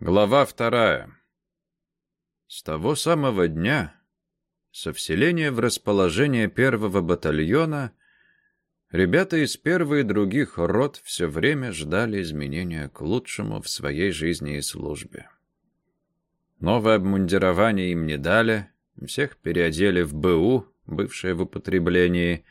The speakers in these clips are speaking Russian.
Глава вторая. С того самого дня, со вселения в расположение первого батальона, ребята из первой и других рот все время ждали изменения к лучшему в своей жизни и службе. Новое обмундирование им не дали, всех переодели в БУ, бывшее в употреблении.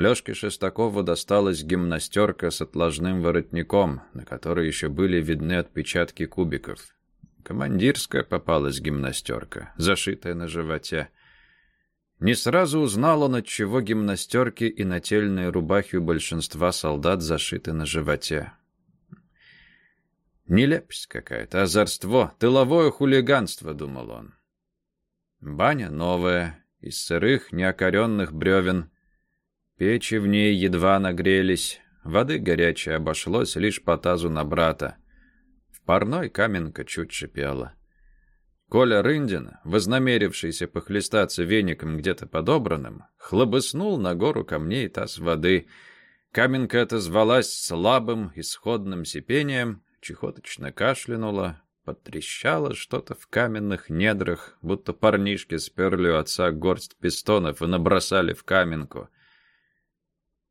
Лёшке Шестакову досталась гимнастерка с отложным воротником, на которой еще были видны отпечатки кубиков. Командирская попалась гимнастерка, зашитая на животе. Не сразу узнал он, от чего гимнастерки и нательные рубахи у большинства солдат зашиты на животе. Нелепость какая-то, озорство, тыловое хулиганство, думал он. Баня новая, из сырых, неокоренных бревен. Печи в ней едва нагрелись, воды горячей обошлось лишь по тазу на брата. В парной каменка чуть шипела. Коля Рындин, вознамерившийся похлестаться веником где-то подобранным, хлобыснул на гору камней таз воды. Каменка отозвалась слабым, исходным сипением, чехоточно кашлянула, потрещало что-то в каменных недрах, будто парнишки сперли у отца горсть пистонов и набросали в каменку.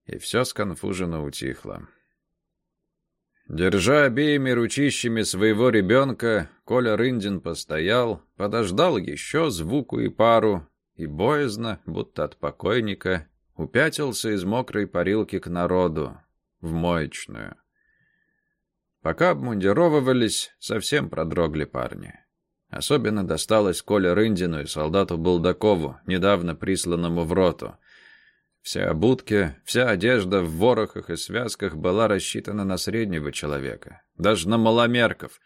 И все сконфуженно утихло. Держа обеими ручищами своего ребенка, Коля Рындин постоял, подождал еще звуку и пару, и боязно, будто от покойника, упятился из мокрой парилки к народу, в моечную. Пока обмундировывались, совсем продрогли парни. Особенно досталось Коле Рындину и солдату Булдакову, недавно присланному в роту. Все обутки, вся одежда в ворохах и связках была рассчитана на среднего человека, даже на маломерков.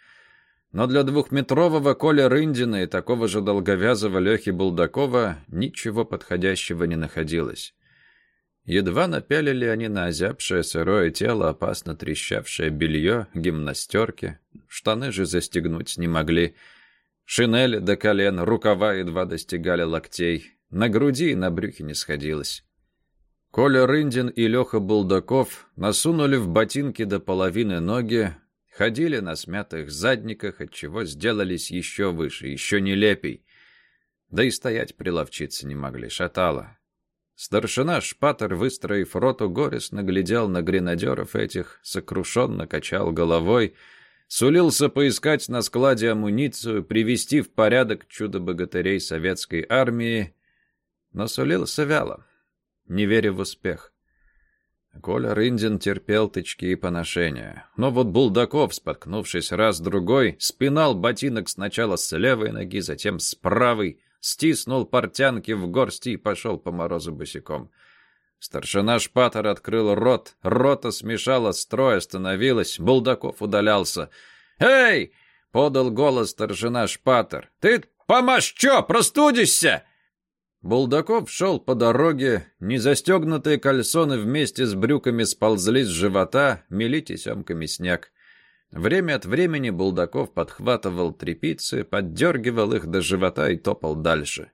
Но для двухметрового Коля Рындина и такого же долговязого Лехи Булдакова ничего подходящего не находилось. Едва напялили они на озябшее сырое тело опасно трещавшее белье, гимнастерки. Штаны же застегнуть не могли. Шинели до колен, рукава едва достигали локтей. На груди и на брюхе не сходилось. Коля Рындин и Леха Булдаков насунули в ботинки до половины ноги, ходили на смятых задниках, отчего сделались еще выше, еще нелепей. Да и стоять приловчиться не могли, шатало. Старшина Шпатер, выстроив роту, горестно глядел на гренадеров этих, сокрушенно качал головой, сулился поискать на складе амуницию, привести в порядок чудо-богатырей советской армии, но сулился вяло, не веря в успех. Коля Рындин терпел тычки и поношения. Но вот Булдаков, споткнувшись раз-другой, спинал ботинок сначала с левой ноги, затем с правой, стиснул портянки в горсти и пошел по морозу босиком. Старшина Шпатер открыл рот, рота смешала строй, остановилась, Булдаков удалялся. «Эй!» — подал голос старшина Шпатер. «Ты, помашь, чё, простудишься?» Булдаков шел по дороге, незастегнутые кальсоны вместе с брюками сползли с живота, мели тесемками снег. Время от времени Булдаков подхватывал трепицы, поддергивал их до живота и топал дальше.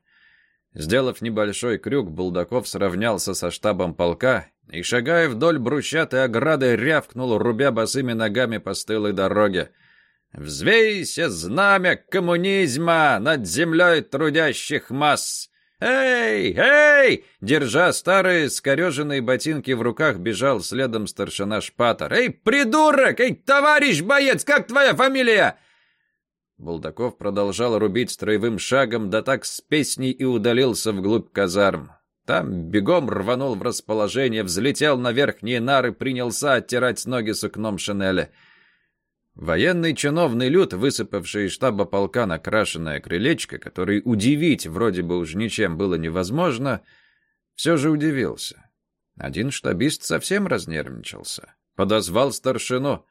Сделав небольшой крюк, Булдаков сравнялся со штабом полка и, шагая вдоль брусчатой ограды, рявкнул, рубя босыми ногами по стылой дороге. «Взвейся, знамя коммунизма над землей трудящих масс! «Эй! Эй!» Держа старые скореженные ботинки в руках, бежал следом старшина Шпатер. «Эй, придурок! Эй, товарищ боец, как твоя фамилия?» Булдаков продолжал рубить строевым шагом, да так с песней и удалился вглубь казарм. Там бегом рванул в расположение, взлетел на верхние нары, принялся оттирать ноги сукном шинели. Военный чиновный люд, высыпавший из штаба полка на крашеное крылечко, который удивить вроде бы уж ничем было невозможно, все же удивился. Один штабист совсем разнервничался. Подозвал старшину.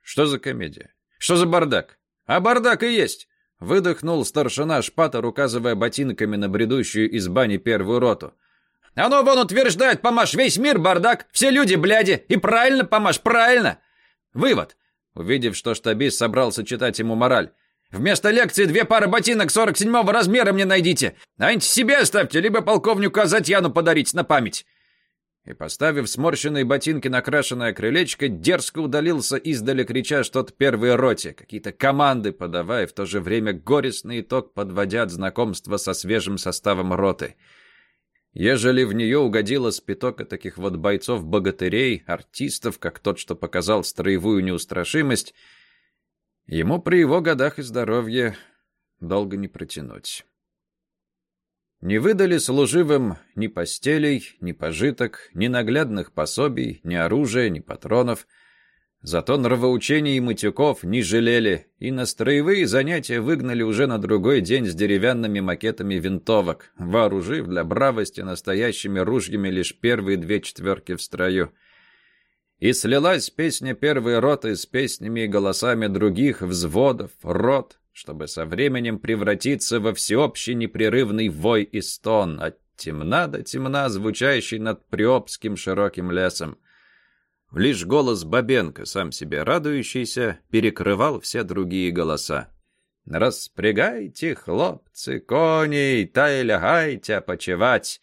«Что за комедия? Что за бардак? А бардак и есть!» Выдохнул старшина Шпатер, указывая ботинками на бредущую из бани первую роту. «Оно «А ну, вон утверждает, помашь, весь мир бардак, все люди бляди, и правильно, помашь, правильно!» Вывод. Увидев, что штабист собрался читать ему мораль. «Вместо лекции две пары ботинок 47-го размера мне найдите. А себе оставьте, либо полковнику Азатьяну подарить на память». и, поставив сморщенные ботинки на крашеное крылечко, дерзко удалился издали, крича что-то первой роте, какие-то команды подавая, в то же время горестный итог подводя от знакомства со свежим составом роты. Ежели в нее угодило спитока таких вот бойцов-богатырей, артистов, как тот, что показал строевую неустрашимость, ему при его годах и здоровье долго не протянуть. Не выдали служивым ни постелей, ни пожиток, ни наглядных пособий, ни оружия, ни патронов. Зато нравоучений и матюков не жалели, и на строевые занятия выгнали уже на другой день с деревянными макетами винтовок, вооружив для бравости настоящими ружьями лишь первые две четверки в строю. И слилась песня первой роты с песнями и голосами других взводов, рот, чтобы со временем превратиться во всеобщий непрерывный вой и стон, от темна до темна, звучащий над Приобским широким лесом. Лишь голос Бабенко, сам себе радующийся, перекрывал все другие голоса. «Распрягайте, хлопцы, коней, та и лягайте почевать!»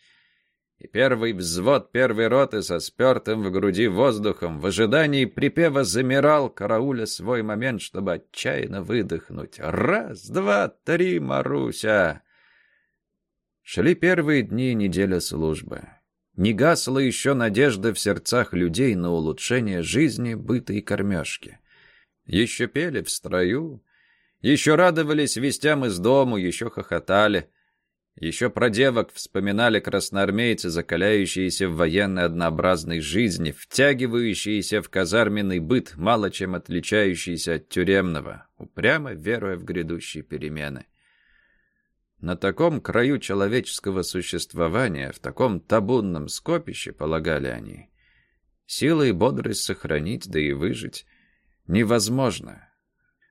И первый взвод первой роты со спертым в груди воздухом в ожидании припева замирал, карауля свой момент, чтобы отчаянно выдохнуть. «Раз, два, три, Маруся!» Шли первые дни недели службы. Не гасла еще надежда в сердцах людей на улучшение жизни, быта и кормежки. Еще пели в строю, еще радовались вестям из дому, еще хохотали — еще про девок вспоминали красноармейцы, закаляющиеся в военной однообразной жизни, втягивающиеся в казарменный быт, мало чем отличающиеся от тюремного, упрямо веруя в грядущие перемены. На таком краю человеческого существования, в таком табунном скопище, полагали они, силы и бодрость сохранить, да и выжить невозможно.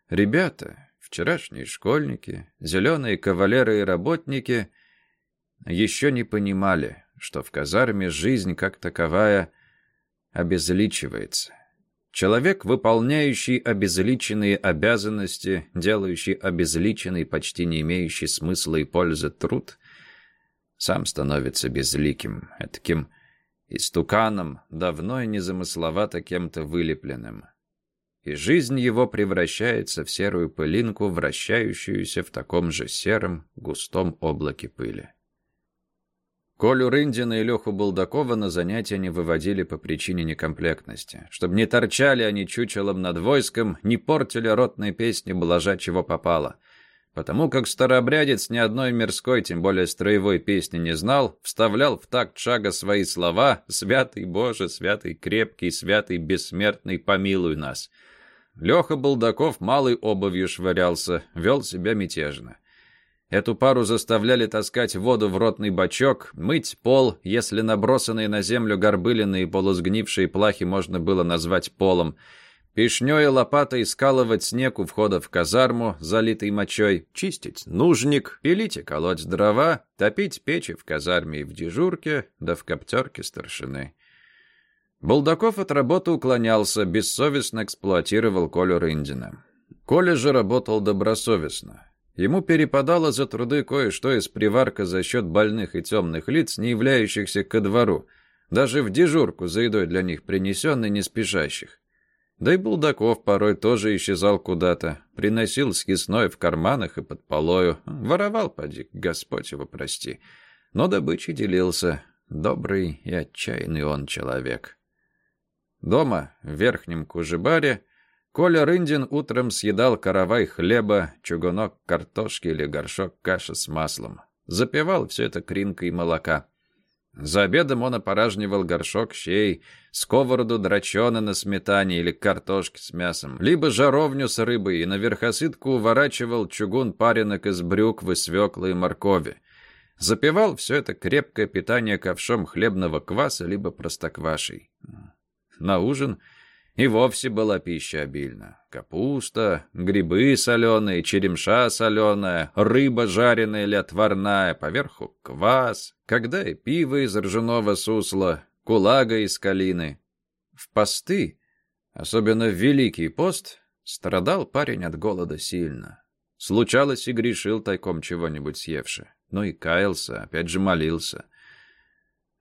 Ребята, вчерашние школьники, зеленые кавалеры и работники еще не понимали, что в казарме жизнь как таковая обезличивается. Человек, выполняющий обезличенные обязанности, делающий обезличенный, почти не имеющий смысла и пользы труд, сам становится безликим, таким истуканом, давно и незамысловато кем-то вылепленным. И жизнь его превращается в серую пылинку, вращающуюся в таком же сером, густом облаке пыли. Колю Рындина и Леху Булдакова на занятия не выводили по причине некомплектности. Чтобы не торчали они чучелом над войском, не портили ротные песни, блажа чего попало. Потому как старообрядец ни одной мирской, тем более строевой песни не знал, вставлял в такт шага свои слова «Святый Боже, святый крепкий, святый бессмертный, помилуй нас». Леха Булдаков малой обувью швырялся, вел себя мятежно. Эту пару заставляли таскать воду в ротный бачок, мыть пол, если набросанные на землю горбылины и полусгнившие плахи можно было назвать полом, пешнёй и лопатой скалывать снег у входа в казарму, залитый мочой, чистить нужник, пилить и колоть дрова, топить печи в казарме и в дежурке, да в коптерке старшины. Булдаков от работы уклонялся, бессовестно эксплуатировал Колю Рындина. Коля же работал добросовестно. Ему перепадало за труды кое-что из приварка за счет больных и темных лиц, не являющихся ко двору, даже в дежурку за едой для них принесенной не спешащих. Да и Булдаков порой тоже исчезал куда-то, приносил съестное в карманах и под полою, воровал, поди, Господь его прости. Но добычей делился, добрый и отчаянный он человек. Дома, в верхнем кужебаре, Коля Рындин утром съедал каравай хлеба, чугунок картошки или горшок каши с маслом. Запивал все это кринкой молока. За обедом он опоражнивал горшок щей, сковороду драчена на сметане или картошке с мясом, либо жаровню с рыбой и на верхосытку уворачивал чугун паренок из брюквы, свеклы и моркови. Запивал все это крепкое питание ковшом хлебного кваса либо простоквашей. На ужин – и вовсе была пища обильна. Капуста, грибы соленые, черемша соленая, рыба жареная или отварная, поверху квас, когда и пиво из ржаного сусла, кулага из калины. В посты, особенно в Великий пост, страдал парень от голода сильно. Случалось и грешил тайком чего-нибудь съевши. Ну и каялся, опять же молился.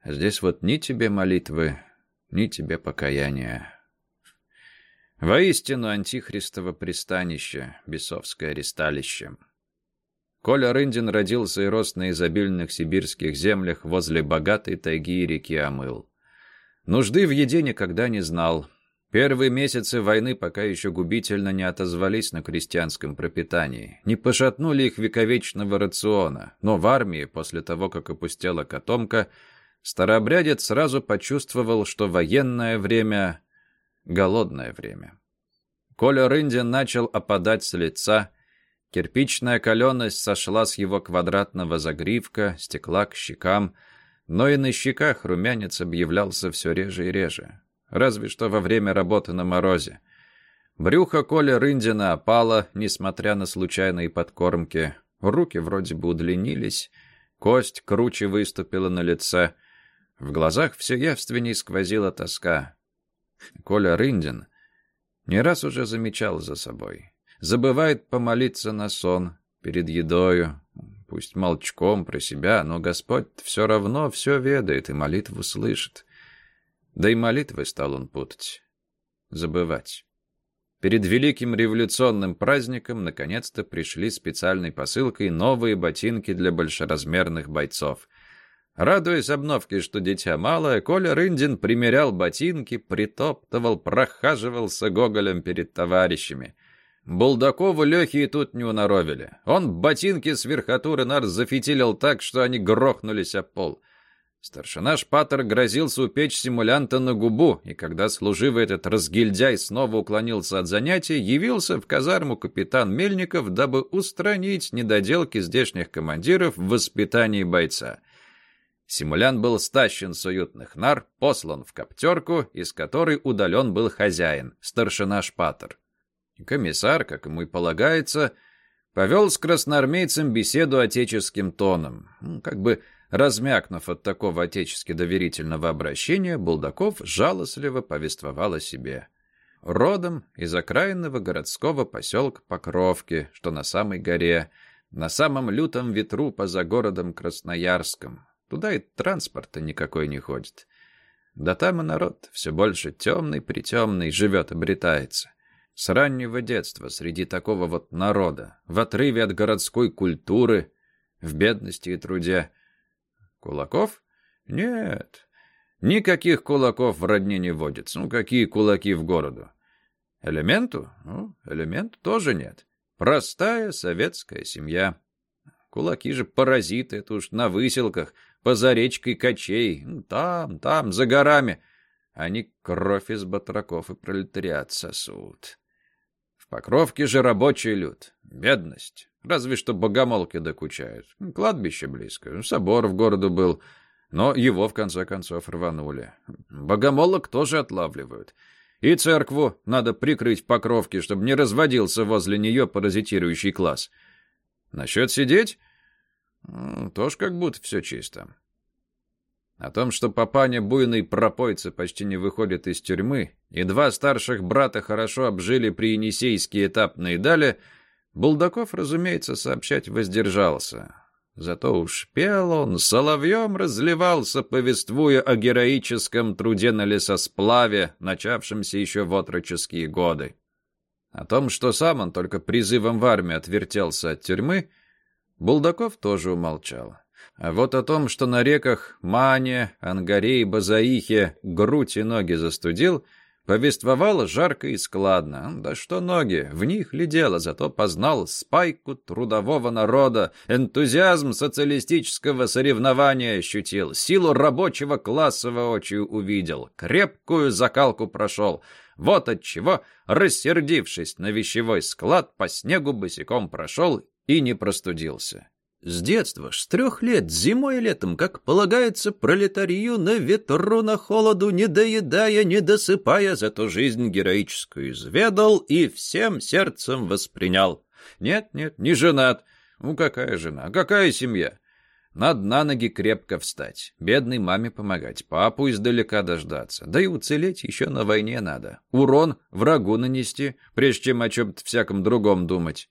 Здесь вот ни тебе молитвы, ни тебе покаяния. Воистину антихристово пристанище, бесовское ресталище. Коля Рындин родился и рос на изобильных сибирских землях возле богатой тайги и реки Амыл. Нужды в еде никогда не знал. Первые месяцы войны пока еще губительно не отозвались на крестьянском пропитании, не пошатнули их вековечного рациона, но в армии, после того, как опустела котомка, старообрядец сразу почувствовал, что военное время голодное время. Коля Рындин начал опадать с лица, кирпичная каленость сошла с его квадратного загривка, стекла к щекам, но и на щеках румянец объявлялся все реже и реже, разве что во время работы на морозе. Брюхо Коля Рындина опало, несмотря на случайные подкормки, руки вроде бы удлинились, кость круче выступила на лице, в глазах все явственней сквозила тоска. Коля Рындин не раз уже замечал за собой. Забывает помолиться на сон, перед едою, пусть молчком про себя, но Господь все равно все ведает и молитву слышит. Да и молитвы стал он путать, забывать. Перед великим революционным праздником наконец-то пришли специальной посылкой новые ботинки для большеразмерных бойцов. Радуясь обновке, что дитя малое, Коля Рындин примерял ботинки, притоптывал, прохаживался гоголем перед товарищами. Булдакову Лехи и тут не уноровили. Он ботинки с верхотуры нар зафитилил так, что они грохнулись о пол. Старшина Шпатер грозился упечь симулянта на губу, и когда служивый этот разгильдяй снова уклонился от занятий, явился в казарму капитан Мельников, дабы устранить недоделки здешних командиров в воспитании бойца. Симулян был стащен с уютных нар, послан в коптерку, из которой удален был хозяин, старшина Шпатер. Комиссар, как ему и полагается, повел с красноармейцем беседу отеческим тоном. Как бы размякнув от такого отечески доверительного обращения, Булдаков жалостливо повествовал о себе. Родом из окраинного городского поселка Покровки, что на самой горе, на самом лютом ветру поза городом Красноярском, Туда и транспорта никакой не ходит. Да там и народ все больше темный-притемный живет, обретается. С раннего детства среди такого вот народа, в отрыве от городской культуры, в бедности и труде. Кулаков? Нет. Никаких кулаков в родне не водится. Ну, какие кулаки в городу? Элементу? Ну, элементу тоже нет. Простая советская семья. Кулаки же паразиты, это уж на выселках — поза речкой качей, ну, там, там, за горами. Они кровь из батраков и пролетариат сосут. В Покровке же рабочий люд, бедность. Разве что богомолки докучают. Кладбище близко, собор в городу был, но его, в конце концов, рванули. Богомолок тоже отлавливают. И церкву надо прикрыть в Покровке, чтобы не разводился возле нее паразитирующий класс. Насчет сидеть? Тоже как будто все чисто. О том, что папаня буйный пропойцы почти не выходит из тюрьмы, и два старших брата хорошо обжили при Енисейские этапные дали, Булдаков, разумеется, сообщать воздержался. Зато уж пел он, соловьем разливался, повествуя о героическом труде на лесосплаве, начавшемся еще в отроческие годы. О том, что сам он только призывом в армию отвертелся от тюрьмы, Булдаков тоже умолчал. А вот о том, что на реках Мане, Ангаре и Базаихе грудь и ноги застудил, повествовал жарко и складно. Да что ноги, в них ли дело, зато познал спайку трудового народа, энтузиазм социалистического соревнования ощутил, силу рабочего класса воочию увидел, крепкую закалку прошел. Вот отчего, рассердившись на вещевой склад, по снегу босиком прошел и не простудился. С детства, с трех лет, зимой и летом, как полагается пролетарию, на ветру, на холоду, не доедая, не досыпая, зато жизнь героическую изведал и всем сердцем воспринял. Нет, нет, не женат. Ну, какая жена, какая семья? Надо на ноги крепко встать, бедной маме помогать, папу издалека дождаться. Да и уцелеть еще на войне надо. Урон врагу нанести, прежде чем о чем-то всяком другом думать.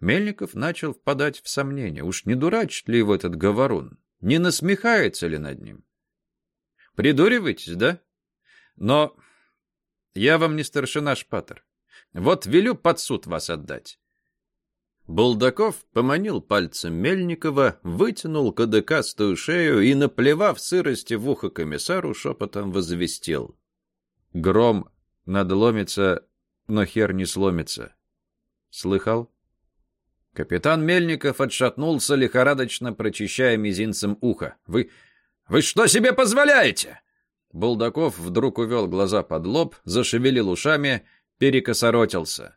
Мельников начал впадать в сомнение. Уж не дурачит ли его этот говорун? Не насмехается ли над ним? Придуриваетесь, да? Но я вам не старшина Шпатер. Вот велю под суд вас отдать. Булдаков поманил пальцем Мельникова, вытянул кадыкастую шею и, наплевав сырости в ухо комиссару, шепотом возвестил. Гром надломится, но хер не сломится. Слыхал? Капитан Мельников отшатнулся, лихорадочно прочищая мизинцем ухо. «Вы... вы что себе позволяете?» Булдаков вдруг увел глаза под лоб, зашевелил ушами, перекосоротился.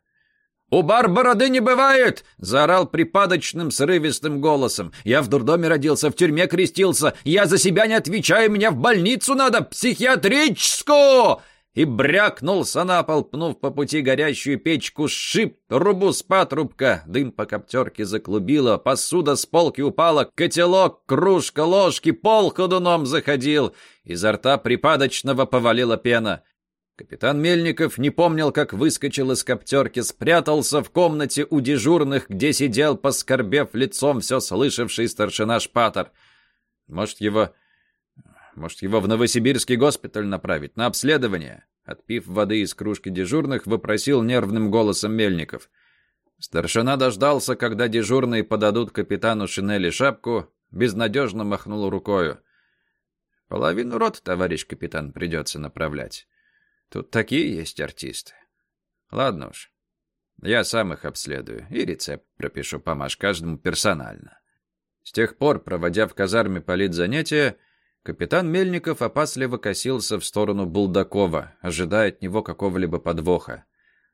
«У бар не бывает!» — заорал припадочным, срывистым голосом. «Я в дурдоме родился, в тюрьме крестился. Я за себя не отвечаю, меня в больницу надо, психиатрическую!» И брякнулся на пол, пнув по пути горящую печку, сшиб трубу с патрубка, дым по коптерке заклубило, посуда с полки упала, котелок, кружка, ложки, пол ходуном заходил, изо рта припадочного повалила пена. Капитан Мельников не помнил, как выскочил из коптерки, спрятался в комнате у дежурных, где сидел, поскорбев лицом все слышавший старшина Шпатер. Может, его может, его в Новосибирский госпиталь направить, на обследование?» Отпив воды из кружки дежурных, вопросил нервным голосом Мельников. Старшина дождался, когда дежурные подадут капитану шинели шапку, безнадежно махнул рукою. «Половину рот, товарищ капитан, придется направлять. Тут такие есть артисты. Ладно уж, я сам их обследую и рецепт пропишу, помашь каждому персонально». С тех пор, проводя в казарме политзанятия, Капитан Мельников опасливо косился в сторону Булдакова, ожидая от него какого-либо подвоха.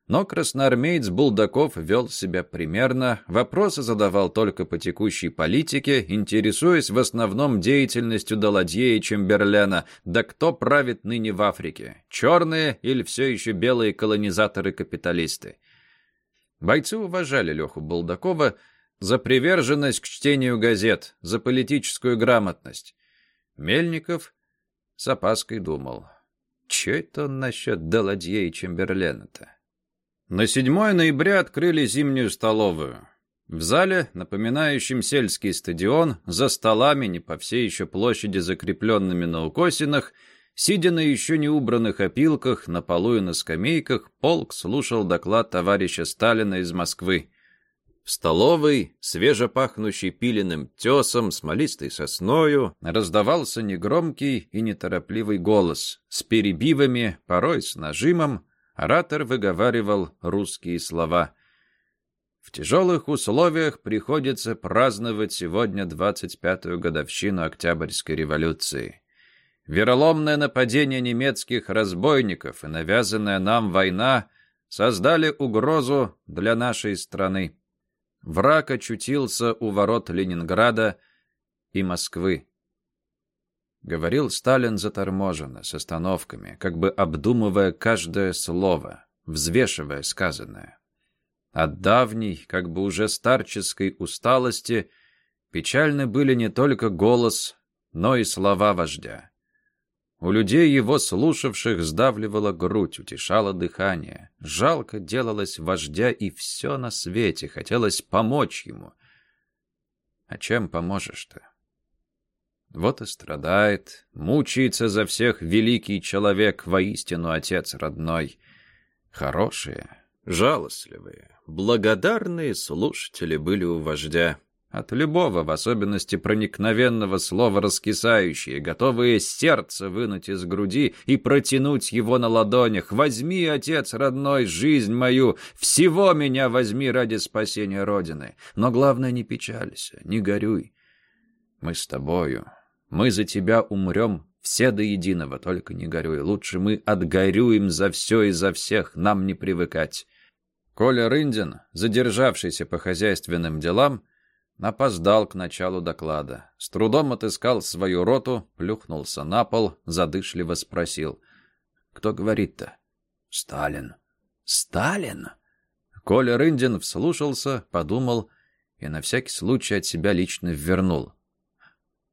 Но красноармеец Булдаков вел себя примерно, вопросы задавал только по текущей политике, интересуясь в основном деятельностью Даладье и Чемберлена, да кто правит ныне в Африке, черные или все еще белые колонизаторы-капиталисты. Бойцы уважали Леху Булдакова за приверженность к чтению газет, за политическую грамотность. Мельников с опаской думал. Че это он насчет Даладье и Чемберлена-то? На 7 ноября открыли зимнюю столовую. В зале, напоминающем сельский стадион, за столами, не по всей еще площади закрепленными на укосинах, сидя на еще не убранных опилках, на полу и на скамейках, полк слушал доклад товарища Сталина из Москвы. В столовой, свежепахнущий пиленным тесом, смолистой сосною, раздавался негромкий и неторопливый голос. С перебивами, порой с нажимом, оратор выговаривал русские слова. В тяжелых условиях приходится праздновать сегодня 25-ю годовщину Октябрьской революции. Вероломное нападение немецких разбойников и навязанная нам война создали угрозу для нашей страны. Враг очутился у ворот Ленинграда и Москвы. Говорил Сталин заторможенно, с остановками, как бы обдумывая каждое слово, взвешивая сказанное. От давней, как бы уже старческой усталости печальны были не только голос, но и слова вождя. У людей, его слушавших, сдавливала грудь, утешало дыхание. Жалко делалось вождя и все на свете, хотелось помочь ему. А чем поможешь-то? Вот и страдает, мучается за всех великий человек, воистину отец родной. Хорошие, жалостливые, благодарные слушатели были у вождя. От любого, в особенности проникновенного слова раскисающие, готовые сердце вынуть из груди и протянуть его на ладонях. «Возьми, отец родной, жизнь мою, всего меня возьми ради спасения Родины. Но главное, не печалься, не горюй. Мы с тобою, мы за тебя умрем все до единого, только не горюй. Лучше мы отгорюем за все и за всех, нам не привыкать». Коля Рындин, задержавшийся по хозяйственным делам, Опоздал к началу доклада. С трудом отыскал свою роту, плюхнулся на пол, задышливо спросил. «Кто говорит-то?» «Сталин». «Сталин?» Коля Рындин вслушался, подумал и на всякий случай от себя лично ввернул.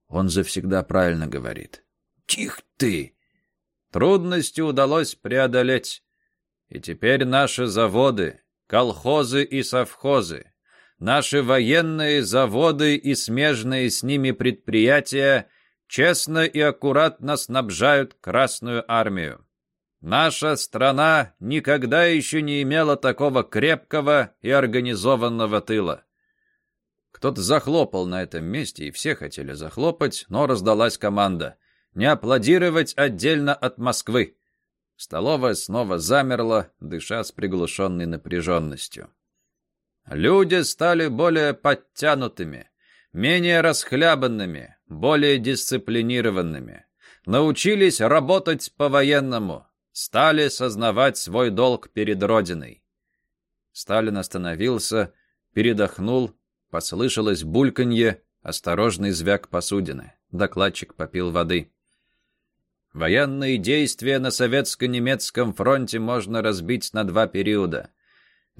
Он завсегда правильно говорит. «Тих ты!» Трудности удалось преодолеть. И теперь наши заводы, колхозы и совхозы, Наши военные заводы и смежные с ними предприятия честно и аккуратно снабжают Красную Армию. Наша страна никогда еще не имела такого крепкого и организованного тыла. Кто-то захлопал на этом месте, и все хотели захлопать, но раздалась команда. Не аплодировать отдельно от Москвы. Столовая снова замерла, дыша с приглушенной напряженностью. Люди стали более подтянутыми, менее расхлябанными, более дисциплинированными. Научились работать по-военному, стали сознавать свой долг перед Родиной. Сталин остановился, передохнул, послышалось бульканье, осторожный звяк посудины. Докладчик попил воды. Военные действия на советско-немецком фронте можно разбить на два периода.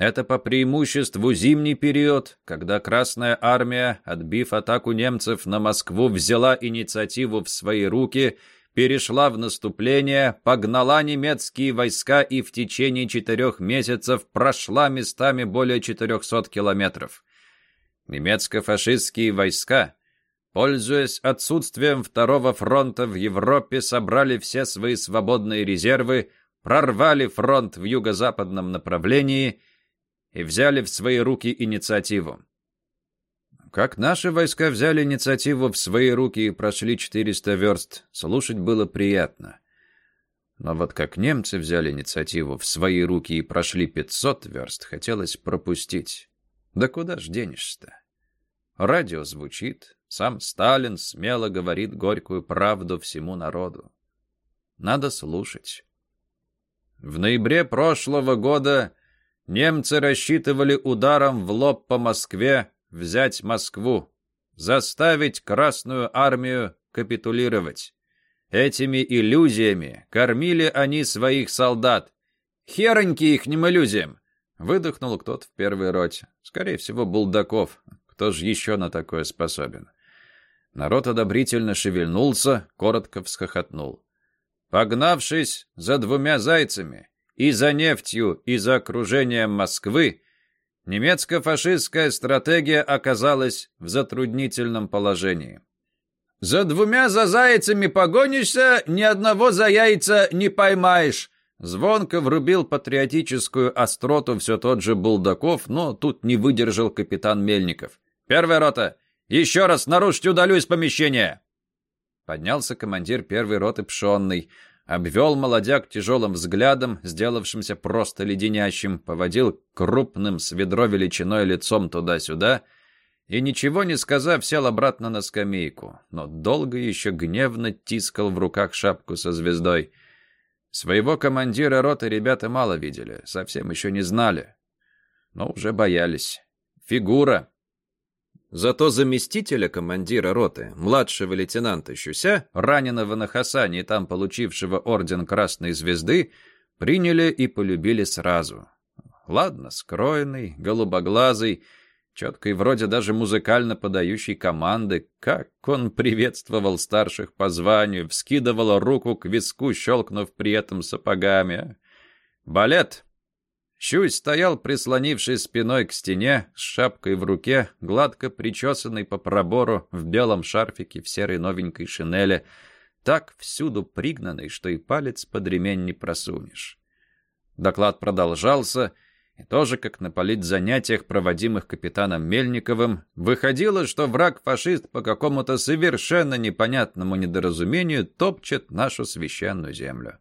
Это по преимуществу зимний период, когда Красная Армия, отбив атаку немцев на Москву, взяла инициативу в свои руки – перешла в наступление, погнала немецкие войска и в течение четырех месяцев прошла местами более 400 километров. Немецко-фашистские войска, пользуясь отсутствием второго фронта в Европе, собрали все свои свободные резервы, прорвали фронт в юго-западном направлении и взяли в свои руки инициативу. Как наши войска взяли инициативу в свои руки и прошли 400 верст, слушать было приятно. Но вот как немцы взяли инициативу в свои руки и прошли 500 верст, хотелось пропустить. Да куда ж денешься-то? Радио звучит, сам Сталин смело говорит горькую правду всему народу. Надо слушать. В ноябре прошлого года немцы рассчитывали ударом в лоб по Москве взять Москву, заставить Красную Армию капитулировать. Этими иллюзиями кормили они своих солдат. Хероньки ихним иллюзиям! Выдохнул кто-то в первой роте. Скорее всего, Булдаков. Кто же еще на такое способен? Народ одобрительно шевельнулся, коротко всхохотнул. Погнавшись за двумя зайцами, и за нефтью, и за окружением Москвы, немецко-фашистская стратегия оказалась в затруднительном положении. «За двумя за зайцами погонишься, ни одного за яйца не поймаешь», Звонко врубил патриотическую остроту все тот же Булдаков, но тут не выдержал капитан Мельников. «Первая рота! Еще раз нарушьте удалю из помещения!» Поднялся командир первой роты Пшенный, обвел молодяк тяжелым взглядом, сделавшимся просто леденящим, поводил крупным с ведро величиной лицом туда-сюда и, ничего не сказав, сел обратно на скамейку, но долго еще гневно тискал в руках шапку со звездой. Своего командира роты ребята мало видели, совсем еще не знали, но уже боялись. Фигура, Зато заместителя командира роты, младшего лейтенанта Щуся, раненого на Хасане и там получившего орден Красной Звезды, приняли и полюбили сразу. Ладно, скроенный, голубоглазый, четкий, вроде даже музыкально подающий команды, как он приветствовал старших по званию, вскидывал руку к виску, щелкнув при этом сапогами. «Балет!» Щусь стоял, прислонившись спиной к стене, с шапкой в руке, гладко причесанный по пробору, в белом шарфике, в серой новенькой шинели, так всюду пригнанный, что и палец под ремень не просунешь. Доклад продолжался, и тоже, как на политзанятиях, проводимых капитаном Мельниковым, выходило, что враг-фашист по какому-то совершенно непонятному недоразумению топчет нашу священную землю.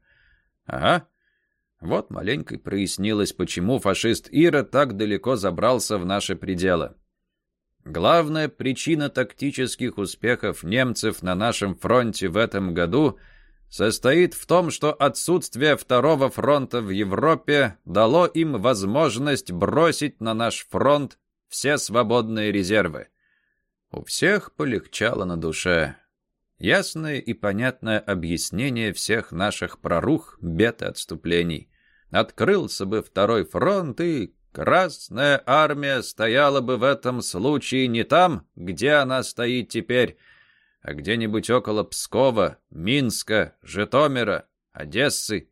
Ага, вот маленько прояснилось, почему фашист Ира так далеко забрался в наши пределы. Главная причина тактических успехов немцев на нашем фронте в этом году состоит в том, что отсутствие второго фронта в Европе дало им возможность бросить на наш фронт все свободные резервы. У всех полегчало на душе. Ясное и понятное объяснение всех наших прорух, бед и отступлений. Открылся бы второй фронт, и Красная Армия стояла бы в этом случае не там, где она стоит теперь, а где-нибудь около Пскова, Минска, Житомира, Одессы.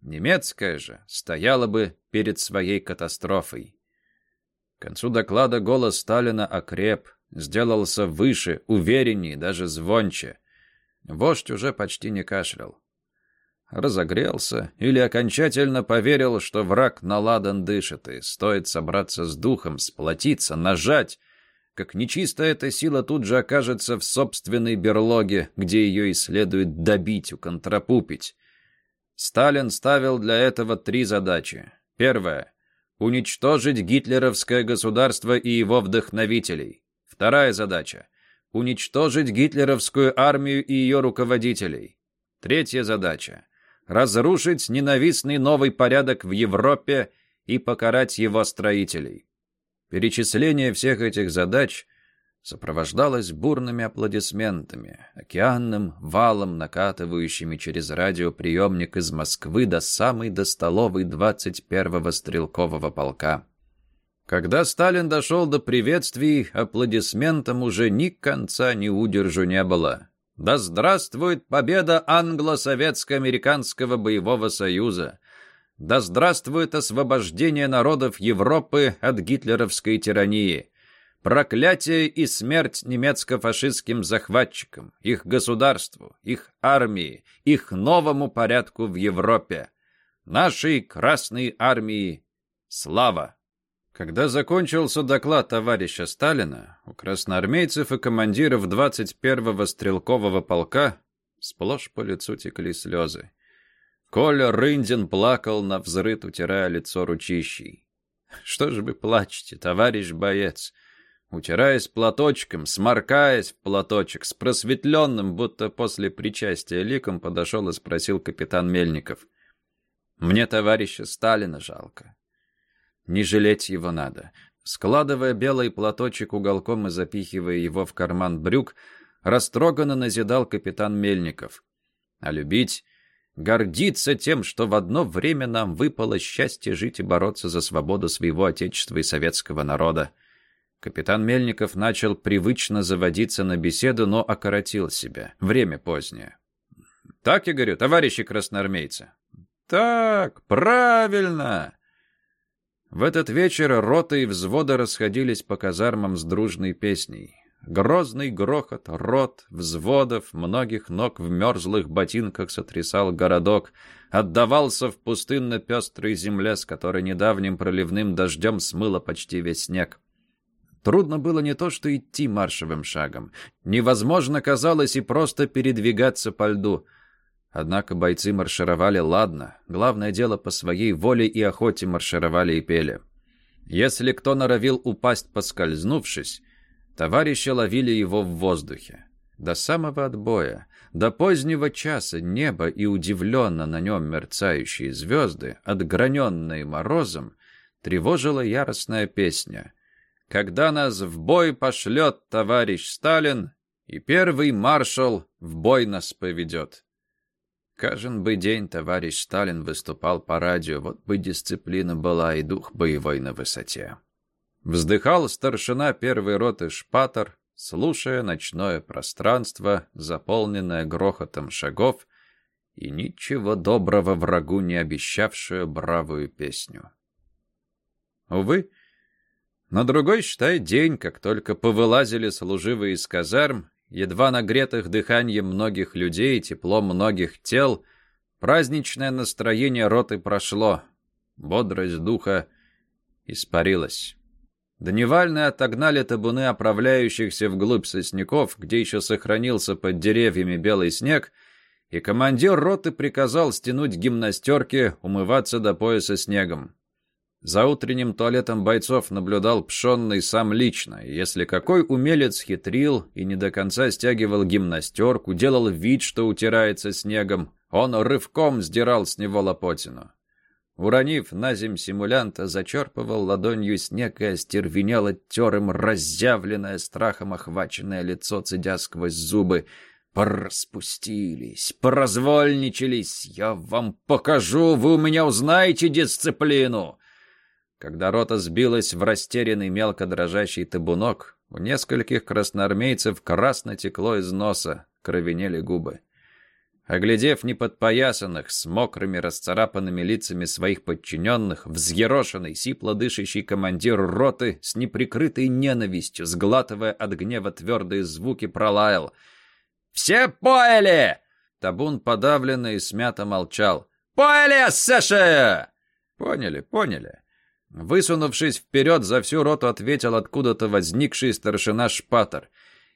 Немецкая же стояла бы перед своей катастрофой. К концу доклада голос Сталина окреп, сделался выше, увереннее, даже звонче. Вождь уже почти не кашлял. Разогрелся или окончательно поверил, что враг наладан дышит, и стоит собраться с духом, сплотиться, нажать, как нечистая эта сила тут же окажется в собственной берлоге, где ее и следует добить, уконтрапупить. Сталин ставил для этого три задачи. Первая — уничтожить гитлеровское государство и его вдохновителей. Вторая задача — уничтожить гитлеровскую армию и ее руководителей. Третья задача — разрушить ненавистный новый порядок в Европе и покарать его строителей. Перечисление всех этих задач сопровождалось бурными аплодисментами, океанным валом, накатывающими через радиоприемник из Москвы до самой до столовой 21-го стрелкового полка. Когда Сталин дошел до приветствий, аплодисментам уже ни конца, ни удержу не было. «Да здравствует победа англо-советско-американского боевого союза! Да здравствует освобождение народов Европы от гитлеровской тирании! Проклятие и смерть немецко-фашистским захватчикам, их государству, их армии, их новому порядку в Европе! Нашей Красной Армии слава! Когда закончился доклад товарища Сталина, у красноармейцев и командиров 21-го стрелкового полка сплошь по лицу текли слезы. Коля Рындин плакал на взрыт, утирая лицо ручищей. «Что же вы плачете, товарищ боец?» Утираясь платочком, сморкаясь в платочек, с просветленным, будто после причастия ликом, подошел и спросил капитан Мельников. «Мне товарища Сталина жалко. Не жалеть его надо». Складывая белый платочек уголком и запихивая его в карман брюк, растроганно назидал капитан Мельников. «А любить гордиться тем, что в одно время нам выпало счастье жить и бороться за свободу своего Отечества и советского народа. Капитан Мельников начал привычно заводиться на беседу, но окоротил себя. Время позднее. «Так я говорю, товарищи красноармейцы?» «Так, правильно!» В этот вечер роты и взводы расходились по казармам с дружной песней. Грозный грохот, рот, взводов, многих ног в мерзлых ботинках сотрясал городок, отдавался в пустынно-пестрой земле, с которой недавним проливным дождем смыло почти весь снег. Трудно было не то что идти маршевым шагом. Невозможно казалось и просто передвигаться по льду. Однако бойцы маршировали ладно. Главное дело, по своей воле и охоте маршировали и пели. Если кто норовил упасть, поскользнувшись, Товарищи ловили его в воздухе. До самого отбоя, до позднего часа небо и удивленно на нем мерцающие звезды, отграненные морозом, тревожила яростная песня. «Когда нас в бой пошлет товарищ Сталин, и первый маршал в бой нас поведет». Кажен бы день товарищ Сталин выступал по радио, вот бы дисциплина была и дух боевой на высоте. Вздыхал старшина первой роты Шпатор, слушая ночное пространство, заполненное грохотом шагов и ничего доброго врагу не обещавшую бравую песню. Увы, на другой, считай, день, как только повылазили служивые из казарм, едва нагретых дыханием многих людей, тепло многих тел, праздничное настроение роты прошло, бодрость духа испарилась. Дневальные отогнали табуны оправляющихся вглубь сосняков, где еще сохранился под деревьями белый снег, и командир роты приказал стянуть гимнастерки, умываться до пояса снегом. За утренним туалетом бойцов наблюдал Пшенный сам лично, если какой умелец хитрил и не до конца стягивал гимнастерку, делал вид, что утирается снегом, он рывком сдирал с него лопотину. Уронив на земь симулянта, зачерпывал ладонью снег и остервенело тер им разъявленное страхом охваченное лицо, цедя сквозь зубы. «Пораспустились, поразвольничались, я вам покажу, вы у меня узнаете дисциплину!» Когда рота сбилась в растерянный мелко дрожащий табунок, у нескольких красноармейцев красно текло из носа, кровенели губы. Оглядев неподпоясанных, с мокрыми расцарапанными лицами своих подчиненных, взъерошенный, сипло дышащий командир роты с неприкрытой ненавистью, сглатывая от гнева твердые звуки, пролаял. Все поели!» Табун подавленно и смято молчал. «Поели, Саша!» «Поняли, поняли». Высунувшись вперед, за всю роту ответил откуда-то возникший старшина Шпатер.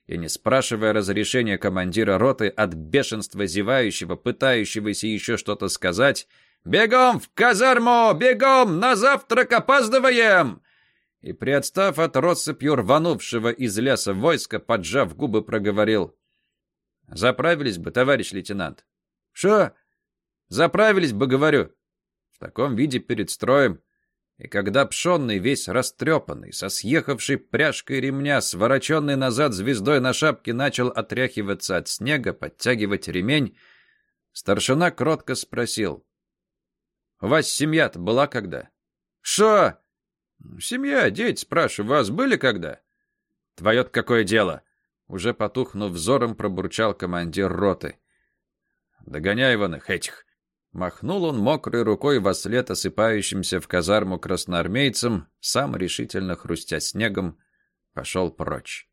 И, не спрашивая разрешения командира роты от бешенства зевающего, пытающегося еще что-то сказать, «Бегом в казарму! Бегом! На завтрак опаздываем!» И, приотстав от россыпью рванувшего из леса войска, поджав губы, проговорил. «Заправились бы, товарищ лейтенант». «Шо?» «Заправились бы, говорю. В таком виде перед строем и когда пшенный, весь растрепанный, со съехавшей пряжкой ремня, свороченный назад звездой на шапке, начал отряхиваться от снега, подтягивать ремень, старшина кротко спросил. «У вас семья-то была когда?» «Шо?» «Семья, дети, спрашиваю, вас были когда?» «Твое-то какое дело?» Уже потухнув взором, пробурчал командир роты. «Догоняй вон их, этих!» Махнул он мокрой рукой во след осыпающимся в казарму красноармейцам, сам решительно хрустя снегом, пошел прочь.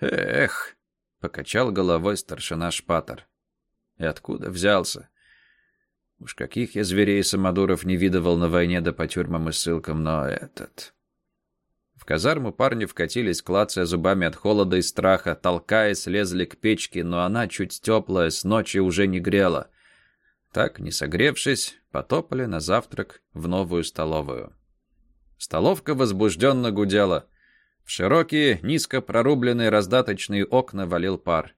«Эх!» — покачал головой старшина Шпатор. «И откуда взялся? Уж каких я зверей самодуров не видывал на войне да по тюрьмам и ссылкам, но этот...» В казарму парни вкатились, клацая зубами от холода и страха, толкаясь, лезли к печке, но она, чуть теплая, с ночи уже не грела — так, не согревшись, потопали на завтрак в новую столовую. Столовка возбужденно гудела. В широкие, низко прорубленные раздаточные окна валил пар.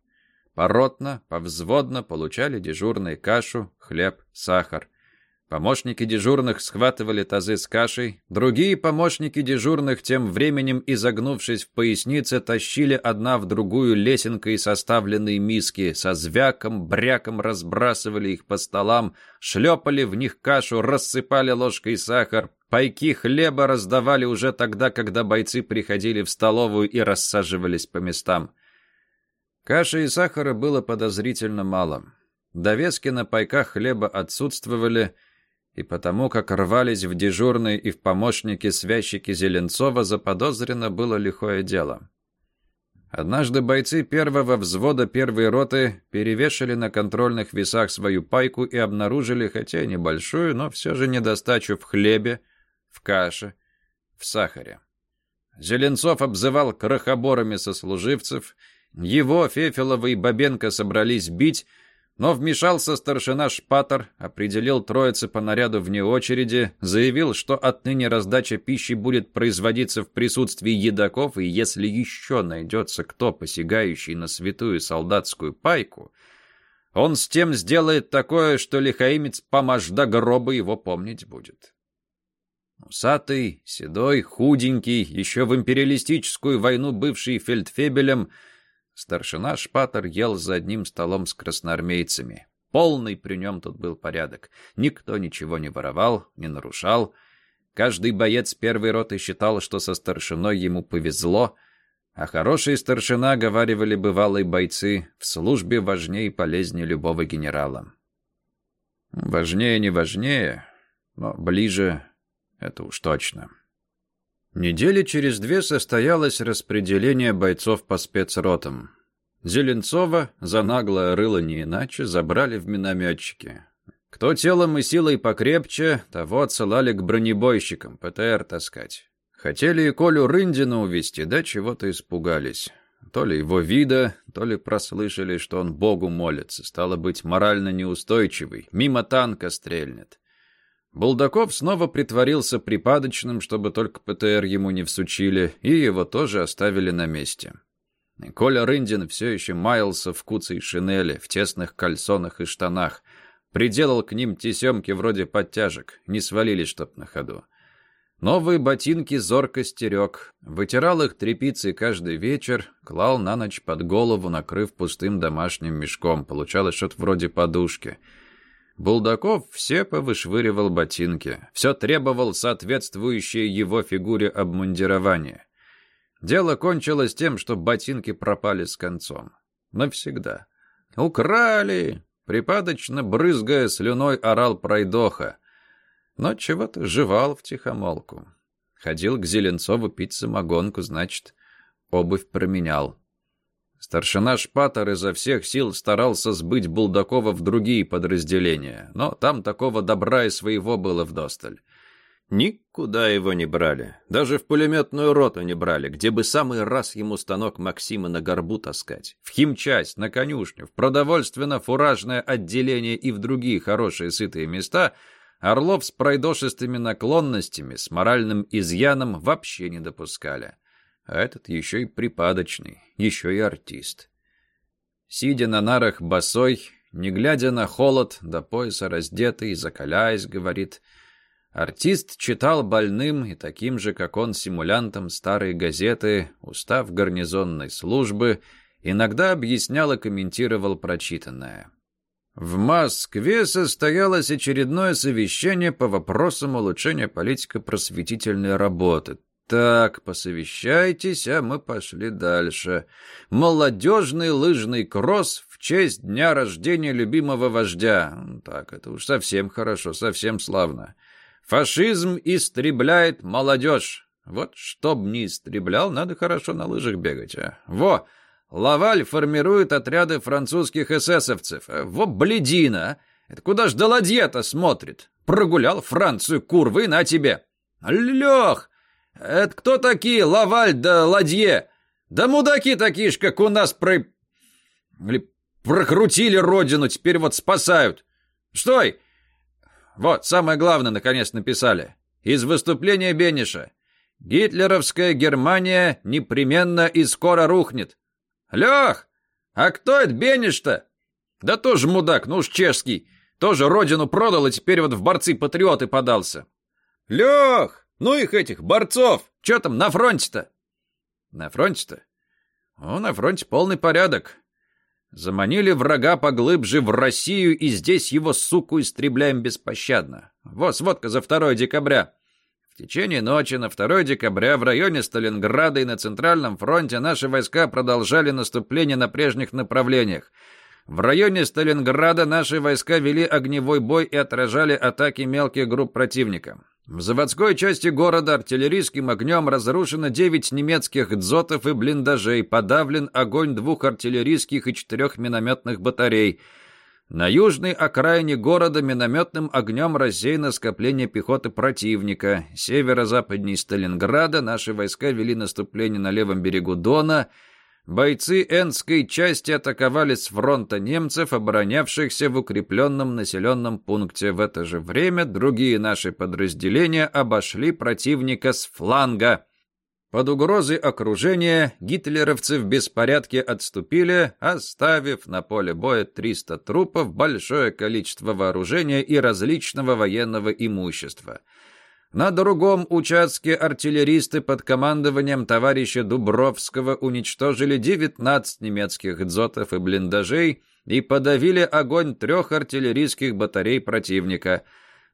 Поротно, повзводно получали дежурные кашу, хлеб, сахар. Помощники дежурных схватывали тазы с кашей, другие помощники дежурных, тем временем изогнувшись в пояснице, тащили одна в другую лесенкой составленные миски, со звяком, бряком разбрасывали их по столам, шлепали в них кашу, рассыпали ложкой сахар, пайки хлеба раздавали уже тогда, когда бойцы приходили в столовую и рассаживались по местам. Каши и сахара было подозрительно мало. Довески на пайках хлеба отсутствовали, и потому как рвались в дежурные и в помощники связчики Зеленцова, заподозрено было лихое дело. Однажды бойцы первого взвода первой роты перевешали на контрольных весах свою пайку и обнаружили, хотя и небольшую, но все же недостачу в хлебе, в каше, в сахаре. Зеленцов обзывал крохоборами сослуживцев, его, Фефелова и Бабенко собрались бить, но вмешался старшина Шпатор, определил троицы по наряду вне очереди, заявил, что отныне раздача пищи будет производиться в присутствии едоков, и если еще найдется кто, посягающий на святую солдатскую пайку, он с тем сделает такое, что лихаимец помаж до гроба его помнить будет. Усатый, седой, худенький, еще в империалистическую войну бывший фельдфебелем — Старшина Шпатер ел за одним столом с красноармейцами. Полный при нем тут был порядок. Никто ничего не воровал, не нарушал. Каждый боец первой роты считал, что со старшиной ему повезло, а хорошие старшина, говаривали бывалые бойцы, в службе важнее и полезнее любого генерала. Важнее не важнее, но ближе это уж точно. Недели через две состоялось распределение бойцов по спецротам. Зеленцова за наглое рыло не иначе забрали в минометчики. Кто телом и силой покрепче, того отсылали к бронебойщикам, ПТР таскать. Хотели и Колю Рындина увезти, да чего-то испугались. То ли его вида, то ли прослышали, что он Богу молится, стало быть, морально неустойчивый, мимо танка стрельнет. Булдаков снова притворился припадочным, чтобы только ПТР ему не всучили, и его тоже оставили на месте. Коля Рындин все еще маялся в куце и шинели, в тесных кальсонах и штанах. Приделал к ним тесемки вроде подтяжек, не свалились чтоб на ходу. Новые ботинки зорко стерег, вытирал их тряпицей каждый вечер, клал на ночь под голову, накрыв пустым домашним мешком, получалось что-то вроде подушки — Булдаков все повышвыривал ботинки, все требовал соответствующее его фигуре обмундирование. Дело кончилось тем, что ботинки пропали с концом. Навсегда. «Украли!» — припадочно брызгая слюной орал пройдоха. Но чего-то жевал втихомолку. Ходил к Зеленцову пить самогонку, значит, обувь променял. Старшина Шпатор изо всех сил старался сбыть Булдакова в другие подразделения, но там такого добра и своего было вдосталь. Никуда его не брали. Даже в пулеметную роту не брали, где бы самый раз ему станок Максима на горбу таскать. В химчасть, на конюшню, в продовольственно-фуражное отделение и в другие хорошие сытые места Орлов с пройдошистыми наклонностями, с моральным изъяном вообще не допускали. А этот еще и припадочный, еще и артист. Сидя на нарах босой, не глядя на холод, до пояса раздетый, закаляясь, говорит — Артист читал больным и таким же, как он, симулянтам старые газеты, устав гарнизонной службы, иногда объяснял и комментировал прочитанное. В Москве состоялось очередное совещание по вопросам улучшения политико-просветительной работы. Так, посовещайтесь, а мы пошли дальше. Молодежный лыжный кросс в честь дня рождения любимого вождя. Так, это уж совсем хорошо, совсем славно. Фашизм истребляет молодежь. Вот чтоб не истреблял, надо хорошо на лыжах бегать. А. Во! Лаваль формирует отряды французских эсэсовцев. Во, бледина! Это куда ж Даладье-то смотрит? Прогулял Францию, курвы, на тебе! Лех! Это кто такие Лаваль да Ладье? Да мудаки такие ж, как у нас про... Или прокрутили родину, теперь вот спасают. Стой! Вот, самое главное, наконец, написали. Из выступления Бениша. Гитлеровская Германия непременно и скоро рухнет. Лех, а кто это Бениш-то? Да тоже мудак, ну уж чешский. Тоже родину продал и теперь вот в борцы-патриоты подался. Лех, ну их этих, борцов, что там на фронте-то? На фронте-то? Ну, на фронте полный порядок. Заманили врага поглубже в Россию, и здесь его, суку, истребляем беспощадно. Вот сводка за 2 декабря. В течение ночи на 2 декабря в районе Сталинграда и на Центральном фронте наши войска продолжали наступление на прежних направлениях. В районе Сталинграда наши войска вели огневой бой и отражали атаки мелких групп противника. В заводской части города артиллерийским огнем разрушено 9 немецких дзотов и блиндажей, подавлен огонь двух артиллерийских и четырех минометных батарей. На южной окраине города минометным огнем рассеяно скопление пехоты противника. Северо-западней Сталинграда наши войска вели наступление на левом берегу Дона – Бойцы Энской части атаковали с фронта немцев, оборонявшихся в укрепленном населенном пункте. В это же время другие наши подразделения обошли противника с фланга. Под угрозой окружения гитлеровцы в беспорядке отступили, оставив на поле боя 300 трупов, большое количество вооружения и различного военного имущества – на другом участке артиллеристы под командованием товарища Дубровского уничтожили 19 немецких дзотов и блиндажей и подавили огонь трех артиллерийских батарей противника.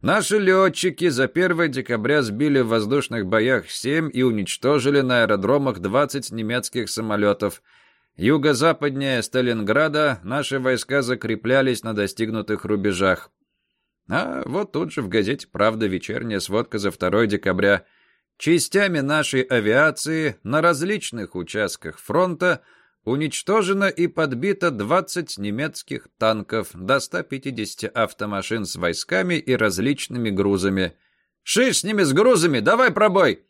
Наши летчики за 1 декабря сбили в воздушных боях 7 и уничтожили на аэродромах 20 немецких самолетов. Юго-западнее Сталинграда наши войска закреплялись на достигнутых рубежах. А вот тут же в газете «Правда» вечерняя сводка за 2 декабря. Частями нашей авиации на различных участках фронта уничтожено и подбито 20 немецких танков, до 150 автомашин с войсками и различными грузами. «Шиш с ними, с грузами! Давай пробой!»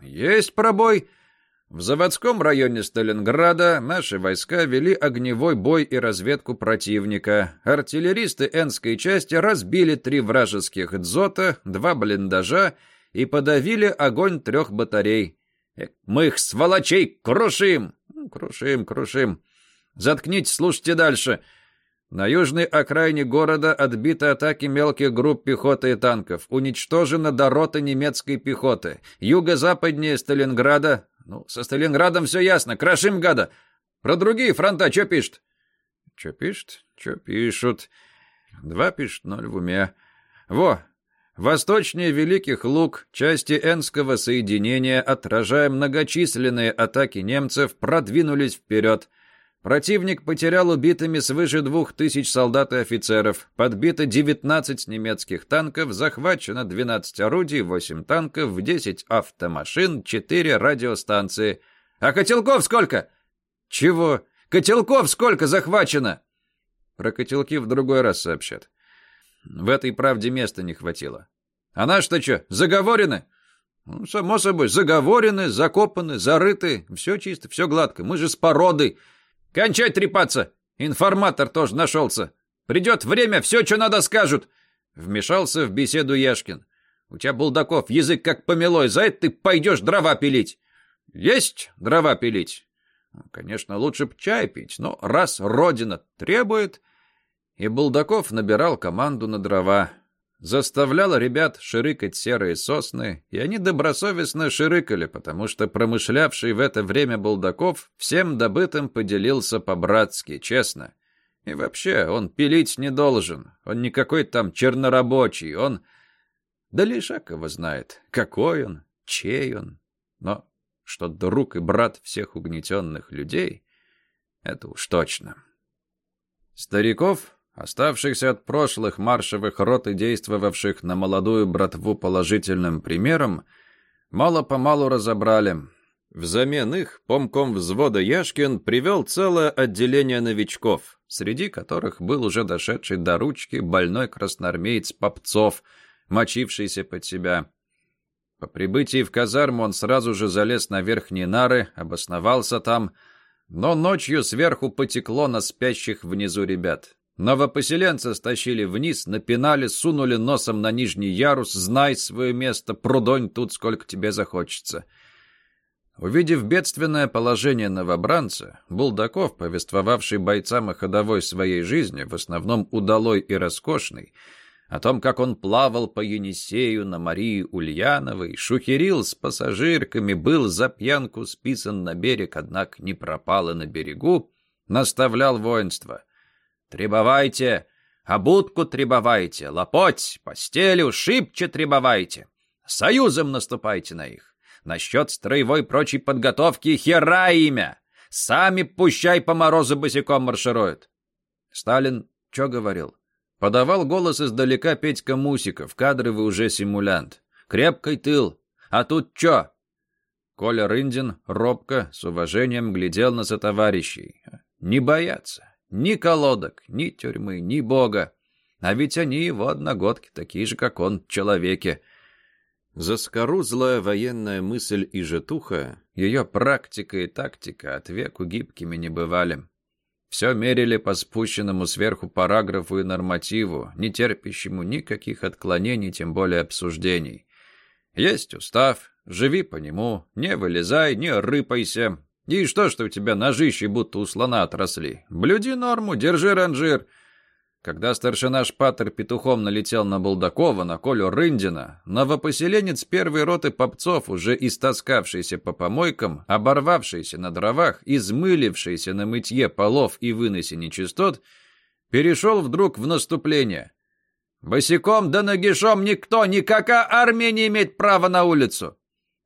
«Есть пробой!» В заводском районе Сталинграда наши войска вели огневой бой и разведку противника. Артиллеристы Энской части разбили три вражеских дзота, два блиндажа и подавили огонь трех батарей. «Мы их, сволочей, крушим!» «Крушим, крушим!» «Заткнитесь, слушайте дальше!» На южной окраине города отбиты атаки мелких групп пехоты и танков. Уничтожена до роты немецкой пехоты. Юго-западнее Сталинграда ну, со Сталинградом все ясно. Крошим, гада. Про другие фронта что пишет? Что пишет? Что пишут? Два пишет, ноль в уме. Во, Восточнее Великих Луг, части Энского соединения, отражая многочисленные атаки немцев, продвинулись вперед – Противник потерял убитыми свыше двух тысяч солдат и офицеров, подбито 19 немецких танков, захвачено 12 орудий, 8 танков, 10 автомашин, 4 радиостанции. А котелков сколько? Чего? Котелков сколько захвачено?» Про котелки в другой раз сообщат. В этой правде места не хватило. А наш-то что, заговорены? Ну, само собой, заговорены, закопаны, зарыты. Все чисто, все гладко. Мы же с породы. Кончай трепаться. Информатор тоже нашелся. Придет время, все, что надо, скажут. Вмешался в беседу Яшкин. У тебя, Булдаков, язык как помелой. За это ты пойдешь дрова пилить. Есть дрова пилить. Конечно, лучше б чай пить, но раз Родина требует... И Булдаков набирал команду на дрова. Заставлял ребят ширыкать серые сосны, и они добросовестно ширыкали, потому что промышлявший в это время Булдаков всем добытым поделился по-братски, честно. И вообще, он пилить не должен, он не какой-то там чернорабочий, он... Да Лишак его знает, какой он, чей он. Но что друг и брат всех угнетенных людей, это уж точно. Стариков, оставшихся от прошлых маршевых рот и действовавших на молодую братву положительным примером, мало-помалу разобрали. Взамен их помком взвода Яшкин привел целое отделение новичков, среди которых был уже дошедший до ручки больной красноармеец Попцов, мочившийся под себя. По прибытии в казарму он сразу же залез на верхние нары, обосновался там, но ночью сверху потекло на спящих внизу ребят. Новопоселенца стащили вниз, напинали, сунули носом на нижний ярус, знай свое место, прудонь тут сколько тебе захочется. Увидев бедственное положение новобранца, Булдаков, повествовавший бойцам о ходовой своей жизни, в основном удалой и роскошной, о том, как он плавал по Енисею на Марии Ульяновой, шухерил с пассажирками, был за пьянку списан на берег, однако не пропало на берегу, наставлял воинство. «Требовайте! Обудку требовайте! Лопоть! Постелю! Шибче требовайте! Союзом наступайте на их! Насчет строевой прочей подготовки хера имя! Сами пущай по морозу босиком маршируют!» Сталин что говорил? Подавал голос издалека Петька Мусиков, кадровый уже симулянт. «Крепкий тыл! А тут чё?» Коля Рындин робко, с уважением глядел на сотоварищей. «Не боятся. Ни колодок, ни тюрьмы, ни бога. А ведь они его одногодки, такие же, как он, человеки». Заскорузлая военная мысль и жетуха, ее практика и тактика от веку гибкими не бывали. Все мерили по спущенному сверху параграфу и нормативу, не терпящему никаких отклонений, тем более обсуждений. Есть устав, живи по нему, не вылезай, не рыпайся. И что, что у тебя ножищи будто у слона отросли? Блюди норму, держи ранжир — когда старшина Шпатер петухом налетел на Булдакова, на Колю Рындина, новопоселенец первой роты попцов, уже истаскавшийся по помойкам, оборвавшийся на дровах, измылившийся на мытье полов и выносе нечистот, перешел вдруг в наступление. «Босиком да нагишом никто, никакая армия не имеет права на улицу!»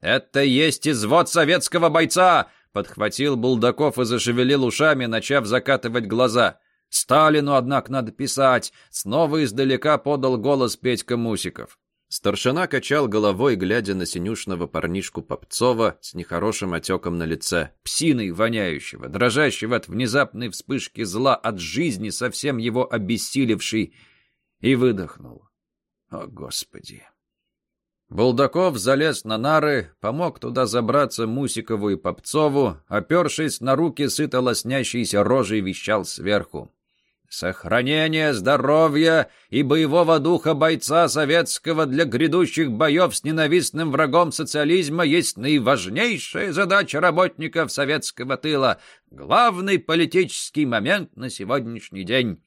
«Это есть извод советского бойца!» — подхватил Булдаков и зашевелил ушами, начав закатывать глаза — Сталину, однако, надо писать. Снова издалека подал голос Петька Мусиков. Старшина качал головой, глядя на синюшного парнишку Попцова с нехорошим отеком на лице, псиной воняющего, дрожащего от внезапной вспышки зла от жизни, совсем его обессилевший, и выдохнул. О, Господи! Булдаков залез на нары, помог туда забраться Мусикову и Попцову, опершись на руки сыто лоснящейся рожей, вещал сверху. Сохранение здоровья и боевого духа бойца советского для грядущих боев с ненавистным врагом социализма есть наиважнейшая задача работников советского тыла, главный политический момент на сегодняшний день.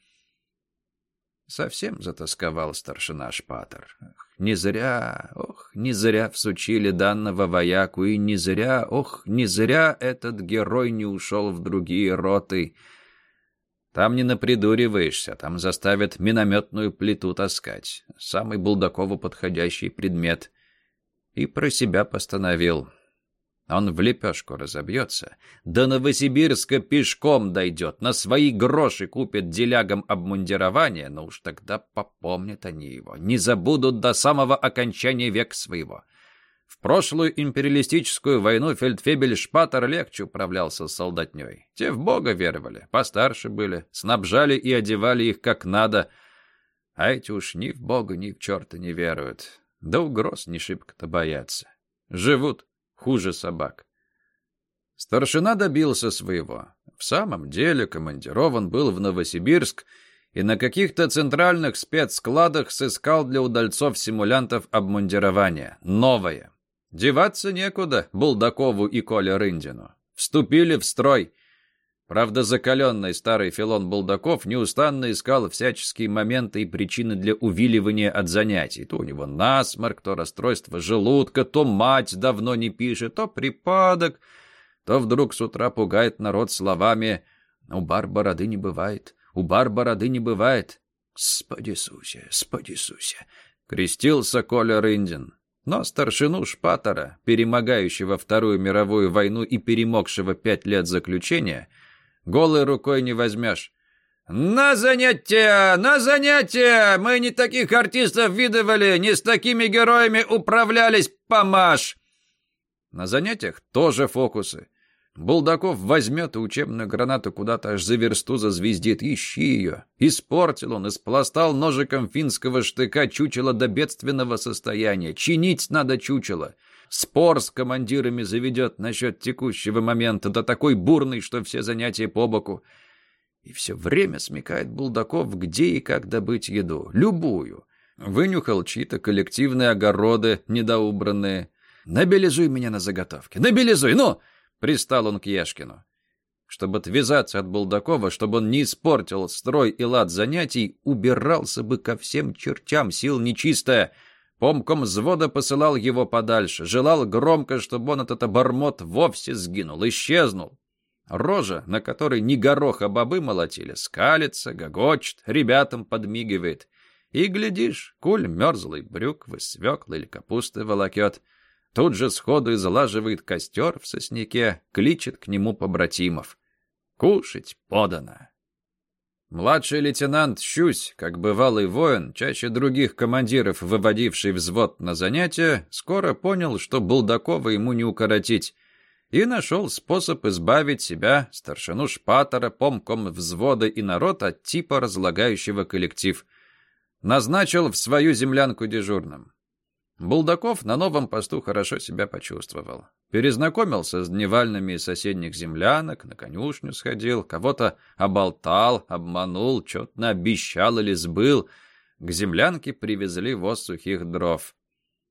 Совсем затасковал старшина Шпатер. Не зря, ох, не зря всучили данного вояку, и не зря, ох, не зря этот герой не ушел в другие роты — там не напридуриваешься, там заставят минометную плиту таскать. Самый Булдакову подходящий предмет. И про себя постановил. Он в лепешку разобьется. До Новосибирска пешком дойдет, на свои гроши купит делягам обмундирование, но уж тогда попомнят они его, не забудут до самого окончания века своего. В прошлую империалистическую войну фельдфебель Шпатер легче управлялся с солдатней. Те в бога веровали, постарше были, снабжали и одевали их как надо. А эти уж ни в бога, ни в черта не веруют. Да угроз не шибко-то боятся. Живут хуже собак. Старшина добился своего. В самом деле командирован был в Новосибирск и на каких-то центральных спецскладах сыскал для удальцов-симулянтов обмундирование. Новое. Деваться некуда Булдакову и Коле Рындину. Вступили в строй. Правда, закаленный старый Филон Булдаков неустанно искал всяческие моменты и причины для увиливания от занятий. То у него насморк, то расстройство желудка, то мать давно не пишет, то припадок — то вдруг с утра пугает народ словами «У бар бороды не бывает, у бар бороды не бывает». «Спади Суся, спади Суся», — крестился Коля Рындин. Но старшину Шпатора, перемогающего Вторую мировую войну и перемогшего пять лет заключения, голой рукой не возьмешь. «На занятия! На занятия! Мы не таких артистов видывали, не с такими героями управлялись, помашь!» На занятиях тоже фокусы. Булдаков возьмет учебную гранату куда-то аж за версту зазвездит. Ищи ее. Испортил он, испластал ножиком финского штыка чучело до бедственного состояния. Чинить надо чучело. Спор с командирами заведет насчет текущего момента, да такой бурный, что все занятия по боку. И все время смекает Булдаков, где и как добыть еду. Любую. Вынюхал чьи-то коллективные огороды, недоубранные. Набелизуй меня на заготовке. Набелизуй, ну! Пристал он к Яшкину. Чтобы отвязаться от Булдакова, чтобы он не испортил строй и лад занятий, убирался бы ко всем чертям сил нечистая. Помком взвода посылал его подальше, желал громко, чтобы он этот обормот вовсе сгинул, исчезнул. Рожа, на которой не горох, а бобы молотили, скалится, гогочет, ребятам подмигивает. И, глядишь, куль мерзлый брюквы, свекла или капусты волокет — Тут же сходу излаживает костер в сосняке, кличет к нему побратимов. Кушать подано. Младший лейтенант Щусь, как бывалый воин, чаще других командиров, выводивший взвод на занятия, скоро понял, что Булдакова ему не укоротить, и нашел способ избавить себя, старшину Шпатора, помком взвода и народ от типа разлагающего коллектив. Назначил в свою землянку дежурным. Булдаков на новом посту хорошо себя почувствовал. Перезнакомился с дневальными из соседних землянок, на конюшню сходил, кого-то оболтал, обманул, что-то или сбыл. К землянке привезли воз сухих дров.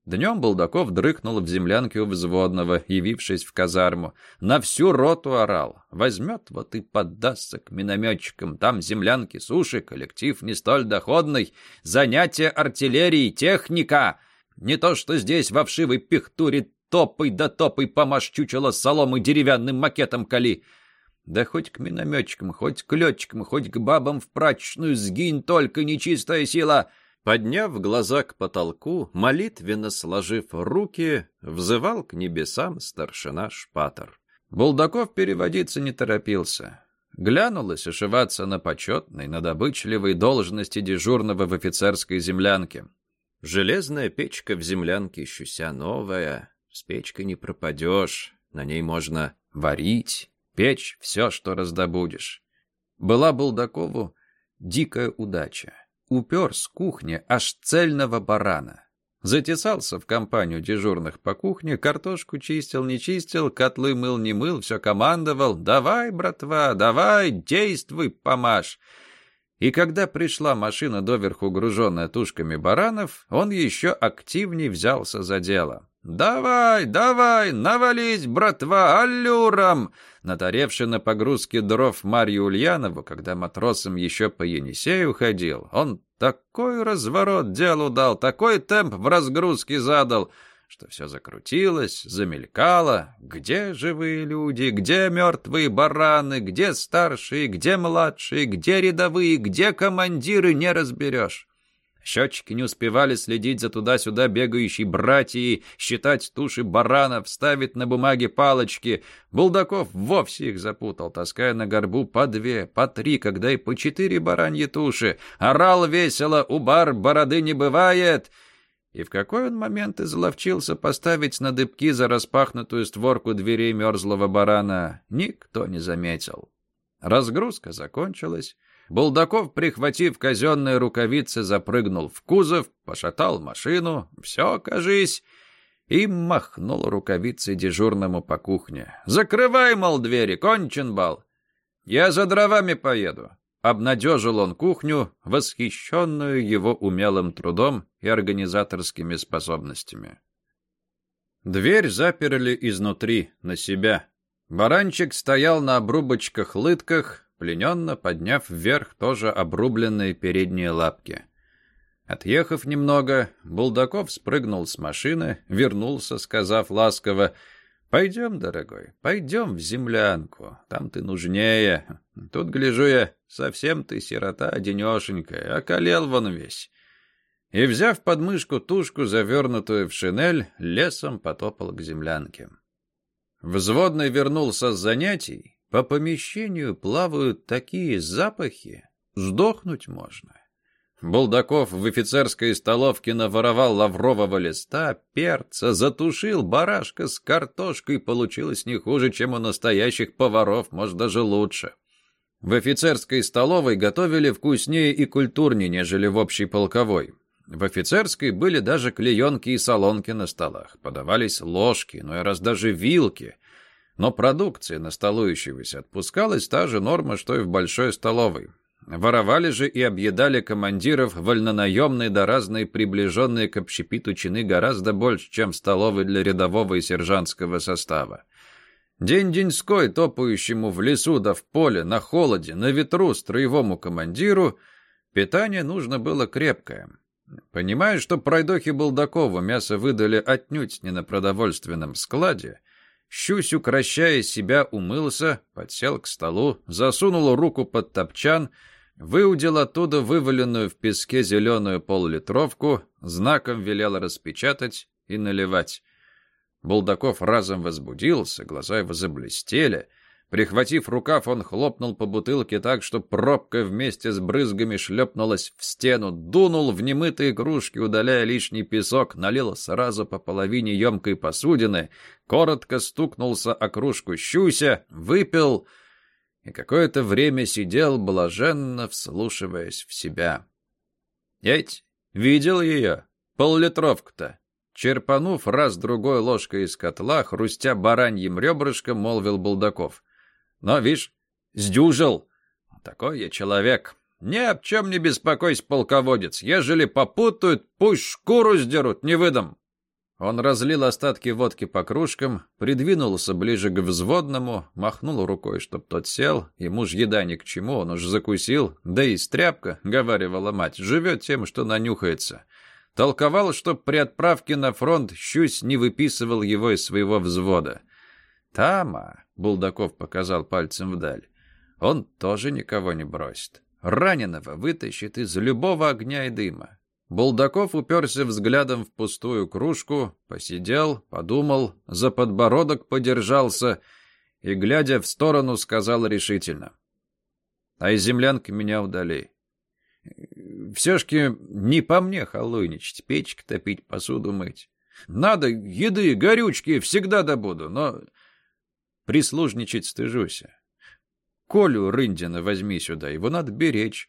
Днем Булдаков дрыхнул в землянке у взводного, явившись в казарму. На всю роту орал. Возьмет вот и поддастся к минометчикам. Там землянки, суши, коллектив не столь доходный. Занятия артиллерии, техника — не то что здесь, во вшивой пихтуре, топай да топай помашь чучело соломы деревянным макетом кали. Да хоть к минометчикам, хоть к летчикам, хоть к бабам в прачечную сгинь только нечистая сила!» Подняв глаза к потолку, молитвенно сложив руки, взывал к небесам старшина Шпатор. Булдаков переводиться не торопился. Глянулось ошиваться на почетной, на добычливой должности дежурного в офицерской землянке. Железная печка в землянке щуся новая. С печкой не пропадешь. На ней можно варить, печь все, что раздобудешь. Была Булдакову дикая удача. Упер с кухни аж цельного барана. Затесался в компанию дежурных по кухне, картошку чистил, не чистил, котлы мыл, не мыл, все командовал. «Давай, братва, давай, действуй, помашь!» И когда пришла машина, доверху груженная тушками баранов, он еще активнее взялся за дело. «Давай, давай, навались, братва, аллюром!» Натаревший на погрузке дров Марью Ульянову, когда матросом еще по Енисею ходил, он такой разворот делу дал, такой темп в разгрузке задал — что все закрутилось, замелькало. Где живые люди, где мертвые бараны, где старшие, где младшие, где рядовые, где командиры, не разберешь. Счетчики не успевали следить за туда-сюда бегающей братьей, считать туши баранов, ставить на бумаге палочки. Булдаков вовсе их запутал, таская на горбу по две, по три, когда и по четыре бараньи туши. Орал весело, у бар бороды не бывает — И в какой он момент изловчился поставить на дыбки за распахнутую створку дверей мерзлого барана, никто не заметил. Разгрузка закончилась. Булдаков, прихватив казенные рукавицы, запрыгнул в кузов, пошатал машину. Все, кажись, и махнул рукавицей дежурному по кухне. «Закрывай, мол, двери, кончен бал. Я за дровами поеду». Обнадежил он кухню, восхищенную его умелым трудом и организаторскими способностями. Дверь заперли изнутри, на себя. Баранчик стоял на обрубочках-лытках, плененно подняв вверх тоже обрубленные передние лапки. Отъехав немного, Булдаков спрыгнул с машины, вернулся, сказав ласково, «Пойдем, дорогой, пойдем в землянку, там ты нужнее. Тут, гляжу я, совсем ты сирота одинешенькая, околел вон весь». И, взяв под мышку тушку, завернутую в шинель, лесом потопал к землянке. Взводный вернулся с занятий. По помещению плавают такие запахи, сдохнуть можно. Булдаков в офицерской столовке наворовал лаврового листа, перца, затушил барашка с картошкой. Получилось не хуже, чем у настоящих поваров, может, даже лучше. В офицерской столовой готовили вкуснее и культурнее, нежели в общей полковой. В офицерской были даже клеенки и солонки на столах. Подавались ложки, ну и раз даже вилки. Но продукция на столующегося отпускалась та же норма, что и в большой столовой. Воровали же и объедали командиров вольнонаемные да разные приближенные к общепиту чины гораздо больше, чем в столовой для рядового и сержантского состава. День-деньской, топающему в лесу да в поле, на холоде, на ветру строевому командиру, питание нужно было крепкое. Понимая, что пройдохе Булдакову мясо выдали отнюдь не на продовольственном складе, Щусь, укращая себя, умылся, подсел к столу, засунул руку под топчан — Выудил оттуда вываленную в песке зеленую поллитровку, знаком велел распечатать и наливать. Булдаков разом возбудился, глаза его заблестели. Прихватив рукав, он хлопнул по бутылке так, что пробка вместе с брызгами шлепнулась в стену, дунул в немытые кружки, удаляя лишний песок, налил сразу по половине емкой посудины, коротко стукнулся о кружку щуся, выпил — и какое-то время сидел, блаженно вслушиваясь в себя. Ведь видел ее, поллитровку-то. Черпанув раз-другой ложкой из котла, хрустя бараньим ребрышком, молвил Булдаков. Но, видишь, сдюжил. Такой я человек. Ни об чем не беспокойся, полководец. Ежели попутают, пусть шкуру сдерут, не выдам. Он разлил остатки водки по кружкам, придвинулся ближе к взводному, махнул рукой, чтоб тот сел, ему ж еда ни к чему, он уж закусил, да и стряпка, — говаривала мать, — живет тем, что нанюхается. Толковал, чтоб при отправке на фронт щусь не выписывал его из своего взвода. «Тама», — Булдаков показал пальцем вдаль, — «он тоже никого не бросит. Раненого вытащит из любого огня и дыма. Булдаков уперся взглядом в пустую кружку, посидел, подумал, за подбородок подержался и, глядя в сторону, сказал решительно. «А из землянки меня удали. Все-шки не по мне халуйничать, печки топить, посуду мыть. Надо еды, горючки, всегда добуду, но прислужничать стыжусь. Колю Рындина возьми сюда, его надо беречь».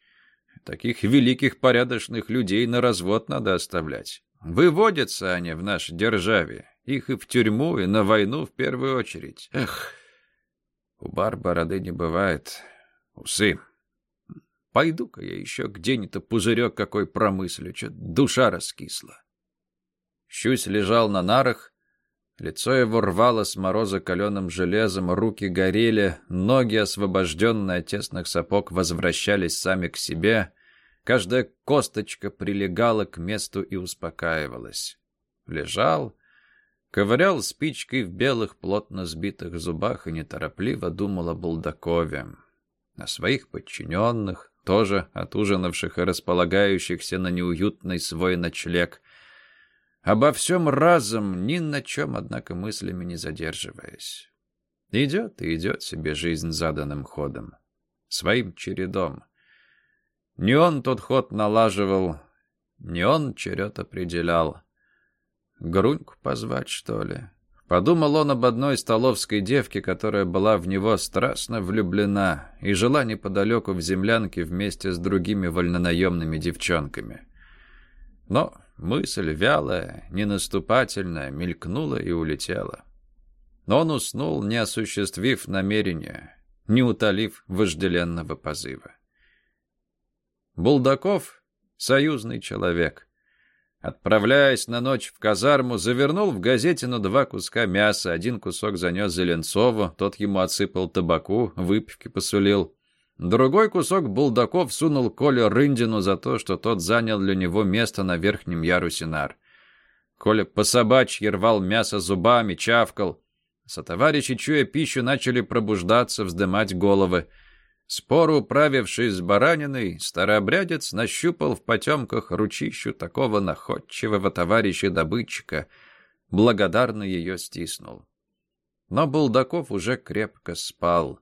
Таких великих порядочных людей на развод надо оставлять. Выводятся они в нашей державе. Их и в тюрьму, и на войну в первую очередь. Эх, у бар бороды не бывает. Усы. Пойду-ка я еще где-нибудь пузырек какой промыслю, что душа раскисла. Щусь лежал на нарах, Лицо его рвало с мороза каленым железом, руки горели, ноги, освобожденные от тесных сапог, возвращались сами к себе. Каждая косточка прилегала к месту и успокаивалась. Лежал, ковырял спичкой в белых плотно сбитых зубах и неторопливо думал о Булдакове. О своих подчиненных, тоже отужинавших и располагающихся на неуютный свой ночлег — Обо всем разом, ни на чем, однако, мыслями не задерживаясь. Идет и идет себе жизнь заданным ходом, своим чередом. Не он тот ход налаживал, не он черед определял. Груньку позвать, что ли? Подумал он об одной столовской девке, которая была в него страстно влюблена и жила неподалеку в землянке вместе с другими вольнонаемными девчонками. Но мысль вялая, ненаступательная, мелькнула и улетела. Но он уснул, не осуществив намерения, не утолив вожделенного позыва. Булдаков — союзный человек. Отправляясь на ночь в казарму, завернул в газетину два куска мяса, один кусок занес Зеленцову, тот ему отсыпал табаку, выпивки посулил. Другой кусок Булдаков сунул Коле Рындину за то, что тот занял для него место на верхнем ярусе нар. Коля по собачьи рвал мясо зубами, чавкал. Сотоварищи, чуя пищу, начали пробуждаться, вздымать головы. Спору управившись с бараниной, старообрядец нащупал в потемках ручищу такого находчивого товарища-добытчика, благодарно ее стиснул. Но Булдаков уже крепко спал,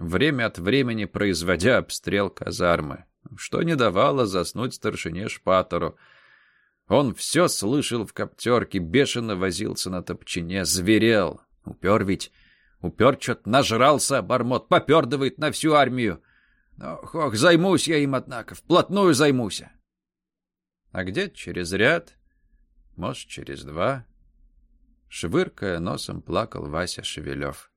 время от времени производя обстрел казармы, что не давало заснуть старшине Шпатору. Он все слышал в коптерке, бешено возился на топчине, зверел. Упер ведь Упер что-то нажрался, бормот, попердывает на всю армию. Ох, ох, займусь я им, однако, вплотную займусь. А где через ряд, может, через два, швыркая носом, плакал Вася Шевелев.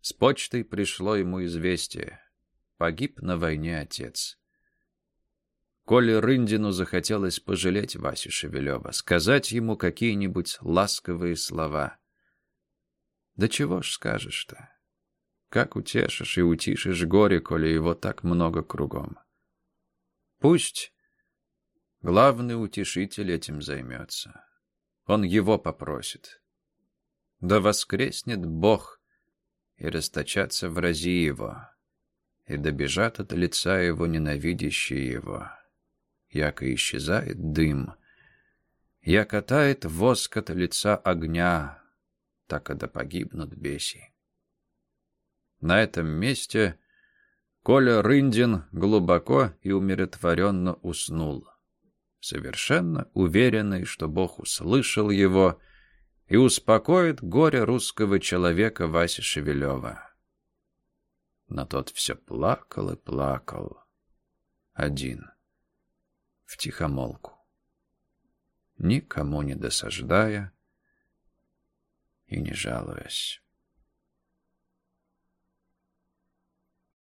С почтой пришло ему известие. Погиб на войне отец. Коле Рындину захотелось пожалеть Васю Шевелева, сказать ему какие-нибудь ласковые слова — да чего ж скажешь-то? Как утешишь и утишишь горе, коли его так много кругом? Пусть главный утешитель этим займется. Он его попросит. Да воскреснет Бог, и расточатся врази его, и добежат от лица его ненавидящие его. Яко исчезает дым, як катает воск от лица огня, так и да погибнут беси. На этом месте Коля Рындин глубоко и умиротворенно уснул, совершенно уверенный, что Бог услышал его и успокоит горе русского человека Васи Шевелева. Но тот все плакал и плакал, один, в тихомолку, никому не досаждая, и не жалуясь.